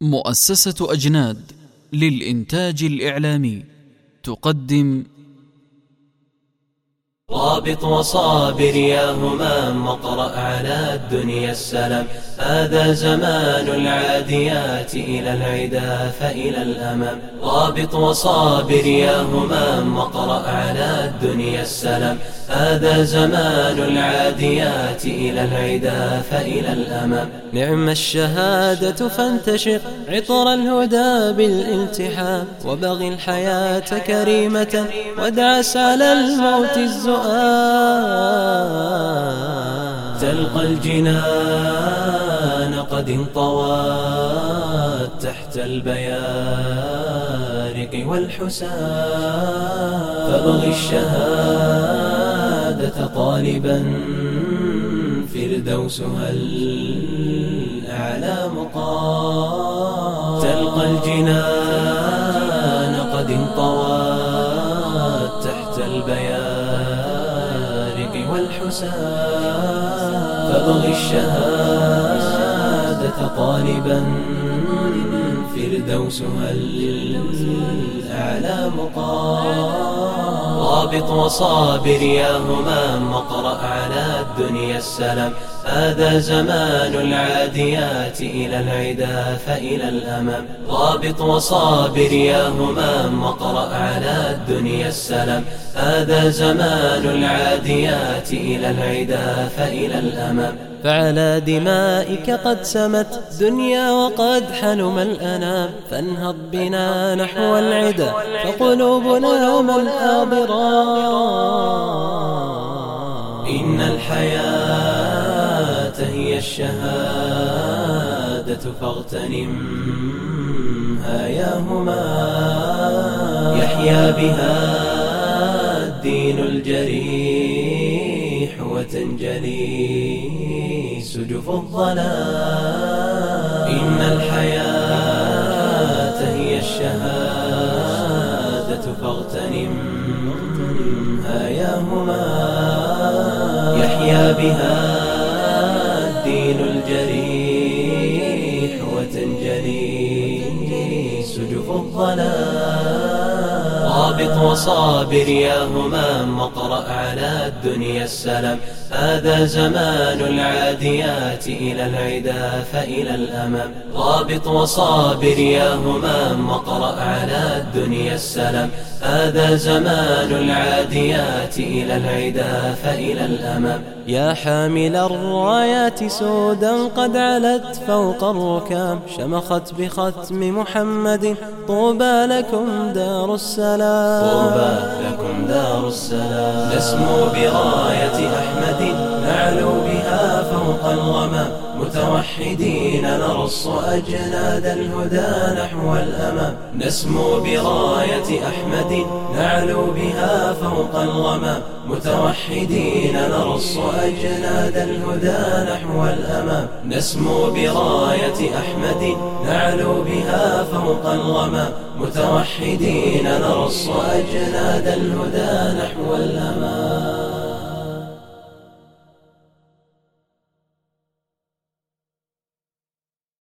مؤسسة أجناد للإنتاج الإعلامي تقدم رابط وصابر يا همام واقرأ على الدنيا السلام. هذا زمان العاديات إلى العدا فإلى الأمام. رابط وصابر يا همام على الدنيا السلام. هذا زمان العاديات إلى العدا فإلى الأمام. نعم الشهادة فانتشر عطر الهدى بالالتحام. وبغ الحياة كريمة وادعس على الموت الزؤام. تلقى الجنان قد انطوت تحت البيارق والحسام فابغ الشهادة طالبا. فردوسها الأعلى مقام. تلقى الجنان قد انطوت تحت البيارق والحسام فابغ الشهادة طالبا. فردوسها الأعلى مقام رابط وصابر يا همام واقرأ على الدنيا السلام. هذا زمان العاديات إلى العدا فإلى الأمام. رابط وصابر يا همام واقرأ على الدنيا السلام. هذا زمان العاديات إلى العدا فإلى الأمام فعلى دمائك قد سمت دنيا وقد حلم الأنام. فانهض بنا نحو العدا فقلوبنا من آضرا إن الحياة هي الشهادة فاغتنمها يا هما يحيا بها الجريح وتنجلي سجف الظلام إن الحياة هي الشهادة فاغتنمها يا هما يحيا بها الدين الجريح وتنجلي سجف الظلام رابط وصابر يا همام واقرأ على الدنيا السلام. هذا زمان العاديات إلى العدا فإلى الأمام رابط وصابر يا همام واقرأ على الدنيا السلام هذا زمان العاديات إلى العدا فإلى الأمام يا حامل الرايات سودا قد علت فوق الركام. شمخت بختم محمد طوبى لكم دار السلام. طوبى لكم دار السلام. نسمو براية أحمد متوحدين نرص أجناد الهدى نحو الأمام نسمو براية أحمد نعلو بها فوق الغمام متوحدين نرص أجناد الهدى نحو الأمام نسمو براية أحمد نعلو بها فوق الغمام متوحدين نرص أجناد الهدى نحو الأمام